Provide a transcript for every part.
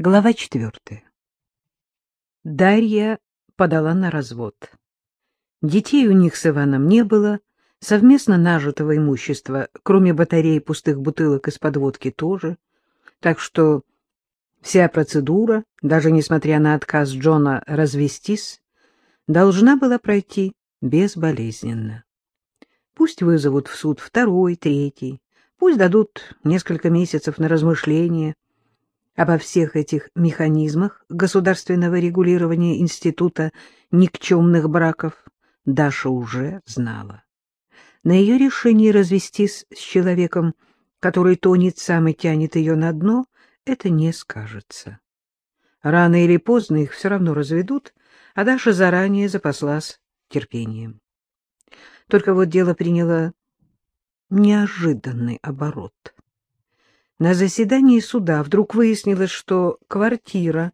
Глава четвертая. Дарья подала на развод. Детей у них с Иваном не было, совместно нажитого имущества, кроме батареи пустых бутылок из подводки тоже, так что вся процедура, даже несмотря на отказ Джона развестись, должна была пройти безболезненно. Пусть вызовут в суд второй, третий, пусть дадут несколько месяцев на размышление — Обо всех этих механизмах государственного регулирования института никчемных браков Даша уже знала. На ее решении развестись с человеком, который тонет сам и тянет ее на дно, это не скажется. Рано или поздно их все равно разведут, а Даша заранее запаслась терпением. Только вот дело приняло неожиданный оборот — на заседании суда вдруг выяснилось, что квартира,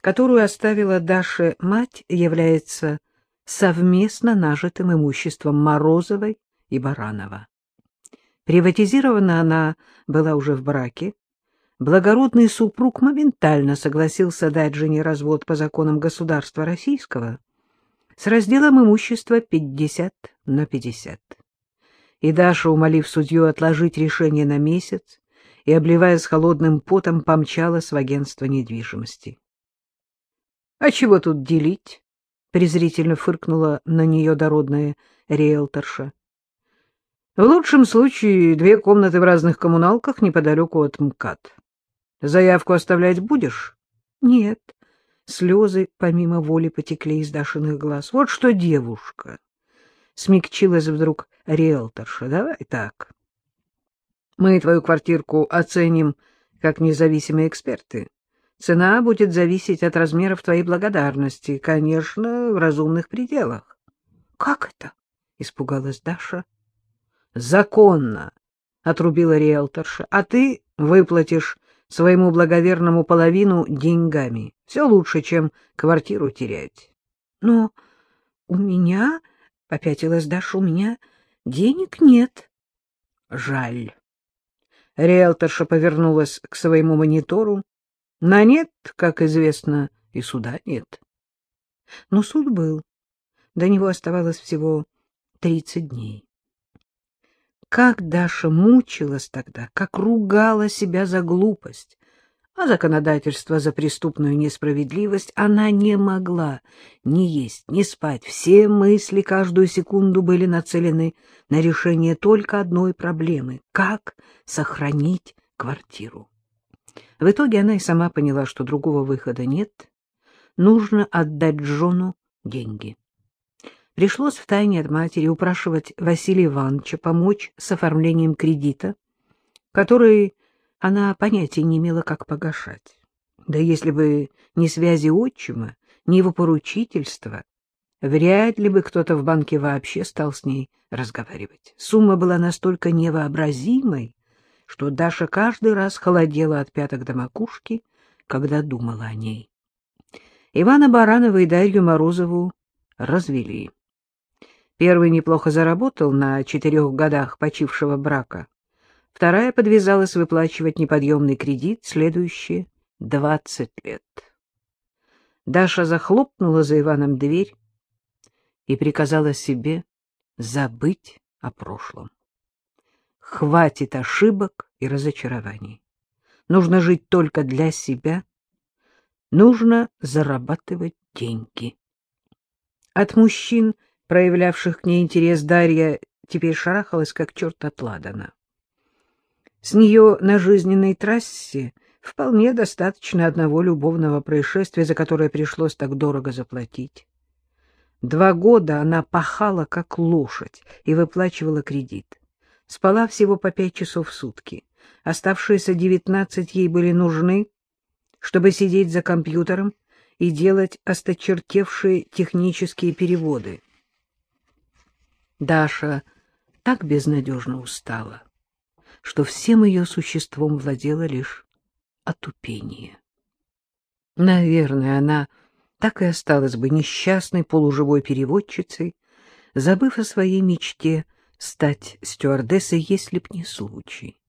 которую оставила Даше мать, является совместно нажитым имуществом Морозовой и Баранова. Приватизирована она была уже в браке. Благородный супруг моментально согласился дать жене развод по законам государства российского с разделом имущества 50 на 50. И Даша, умолив судью отложить решение на месяц, и, обливаясь холодным потом, помчалась в агентство недвижимости. — А чего тут делить? — презрительно фыркнула на нее дородная риэлторша. — В лучшем случае две комнаты в разных коммуналках неподалеку от МКАД. Заявку оставлять будешь? — Нет. Слезы помимо воли потекли из Дашиных глаз. — Вот что, девушка! — смягчилась вдруг риэлторша. — Давай так. Мы твою квартирку оценим как независимые эксперты. Цена будет зависеть от размеров твоей благодарности, конечно, в разумных пределах. — Как это? — испугалась Даша. — Законно, — отрубила риэлторша, — а ты выплатишь своему благоверному половину деньгами. Все лучше, чем квартиру терять. — Но у меня, — попятилась Даша, — у меня денег нет. — Жаль. Риэлторша повернулась к своему монитору. На нет, как известно, и суда нет. Но суд был. До него оставалось всего тридцать дней. Как Даша мучилась тогда, как ругала себя за глупость, а законодательство за преступную несправедливость она не могла ни есть, ни спать. Все мысли каждую секунду были нацелены на решение только одной проблемы — как сохранить квартиру. В итоге она и сама поняла, что другого выхода нет. Нужно отдать Джону деньги. Пришлось втайне от матери упрашивать Василия Ивановича помочь с оформлением кредита, который она понятия не имела, как погашать. Да если бы не связи отчима, ни его поручительства, вряд ли бы кто-то в банке вообще стал с ней разговаривать. Сумма была настолько невообразимой, что Даша каждый раз холодела от пяток до макушки, когда думала о ней. Ивана Баранова и Дарью Морозову развели. Первый неплохо заработал на четырех годах почившего брака, Вторая подвязалась выплачивать неподъемный кредит следующие двадцать лет. Даша захлопнула за Иваном дверь и приказала себе забыть о прошлом. Хватит ошибок и разочарований. Нужно жить только для себя. Нужно зарабатывать деньги. От мужчин, проявлявших к ней интерес, Дарья теперь шарахалась, как черт от ладана. С нее на жизненной трассе вполне достаточно одного любовного происшествия, за которое пришлось так дорого заплатить. Два года она пахала, как лошадь, и выплачивала кредит. Спала всего по пять часов в сутки. Оставшиеся девятнадцать ей были нужны, чтобы сидеть за компьютером и делать осточертевшие технические переводы. Даша так безнадежно устала что всем ее существом владело лишь отупение. Наверное, она так и осталась бы несчастной полуживой переводчицей, забыв о своей мечте стать стюардессой, если б не случай.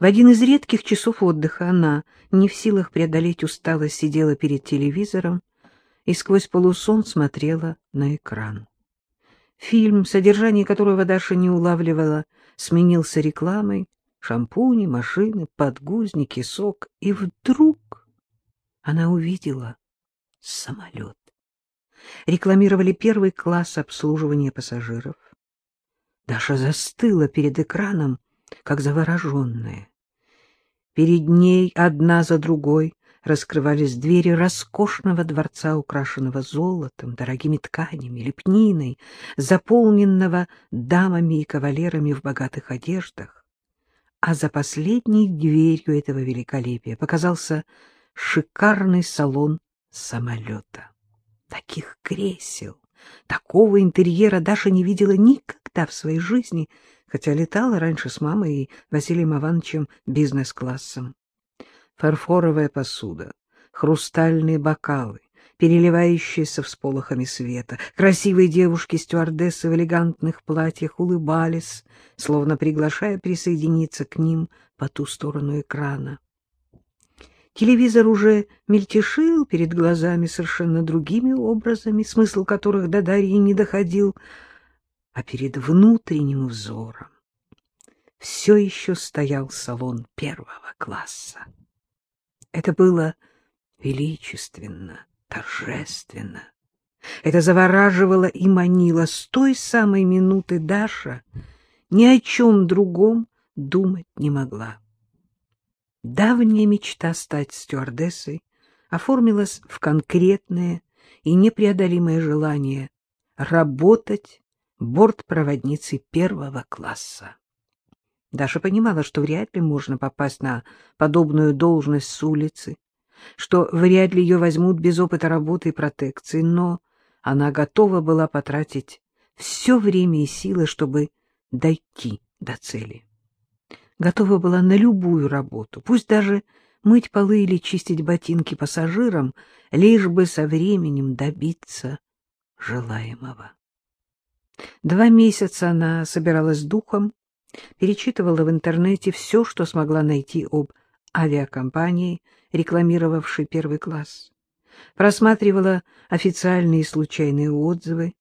В один из редких часов отдыха она, не в силах преодолеть усталость, сидела перед телевизором и сквозь полусон смотрела на экран. Фильм, содержание которого Даша не улавливала, сменился рекламой, шампуни, машины, подгузники, сок, и вдруг она увидела самолет. Рекламировали первый класс обслуживания пассажиров. Даша застыла перед экраном, как завороженная. Перед ней одна за другой раскрывались двери роскошного дворца, украшенного золотом, дорогими тканями, лепниной, заполненного дамами и кавалерами в богатых одеждах. А за последней дверью этого великолепия показался шикарный салон самолета. Таких кресел, такого интерьера Даша не видела никогда в своей жизни, хотя летала раньше с мамой и Василием Ивановичем бизнес-классом. Фарфоровая посуда, хрустальные бокалы, переливающиеся всполохами света. Красивые девушки-стюардессы в элегантных платьях улыбались, словно приглашая присоединиться к ним по ту сторону экрана. Телевизор уже мельтешил перед глазами совершенно другими образами, смысл которых до Дарьи не доходил, а перед внутренним взором все еще стоял салон первого класса. Это было величественно, торжественно. Это завораживало и манило. С той самой минуты Даша ни о чем другом думать не могла. Давняя мечта стать стюардессой оформилась в конкретное и непреодолимое желание работать бортпроводницей первого класса. Даша понимала, что вряд ли можно попасть на подобную должность с улицы, что вряд ли ее возьмут без опыта работы и протекции, но она готова была потратить все время и силы, чтобы дойти до цели. Готова была на любую работу, пусть даже мыть полы или чистить ботинки пассажирам, лишь бы со временем добиться желаемого. Два месяца она собиралась духом, перечитывала в интернете все, что смогла найти об авиакомпании, рекламировавшей первый класс, просматривала официальные и случайные отзывы.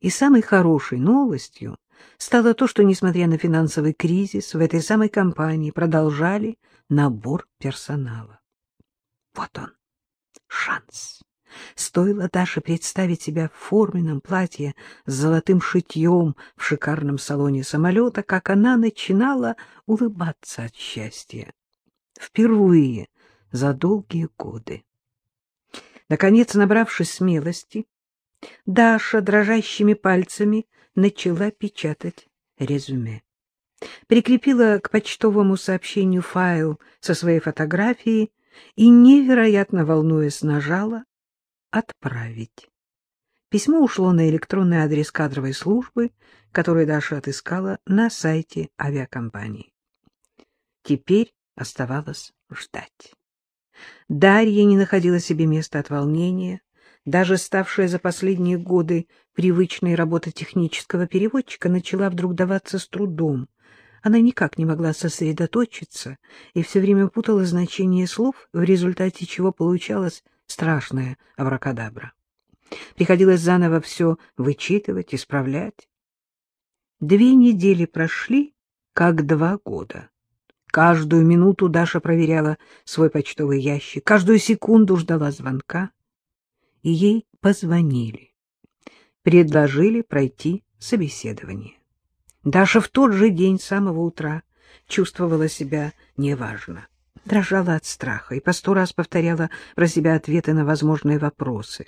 И самой хорошей новостью стало то, что, несмотря на финансовый кризис, в этой самой компании продолжали набор персонала. Вот он, шанс. Стоило Даше представить себя в форменном платье с золотым шитьем в шикарном салоне самолета, как она начинала улыбаться от счастья. Впервые за долгие годы. Наконец, набравшись смелости, Даша дрожащими пальцами начала печатать резюме. Прикрепила к почтовому сообщению файл со своей фотографией и, невероятно волнуясь, нажала «Отправить». Письмо ушло на электронный адрес кадровой службы, который Даша отыскала на сайте авиакомпании. Теперь оставалось ждать. Дарья не находила себе места от волнения, даже ставшая за последние годы привычной работы технического переводчика начала вдруг даваться с трудом. Она никак не могла сосредоточиться и все время путала значение слов, в результате чего получалось страшная абракадабра. Приходилось заново все вычитывать, исправлять. Две недели прошли, как два года. Каждую минуту Даша проверяла свой почтовый ящик, каждую секунду ждала звонка, и ей позвонили. Предложили пройти собеседование. Даша в тот же день с самого утра чувствовала себя неважно дрожала от страха и по сто раз повторяла про себя ответы на возможные вопросы.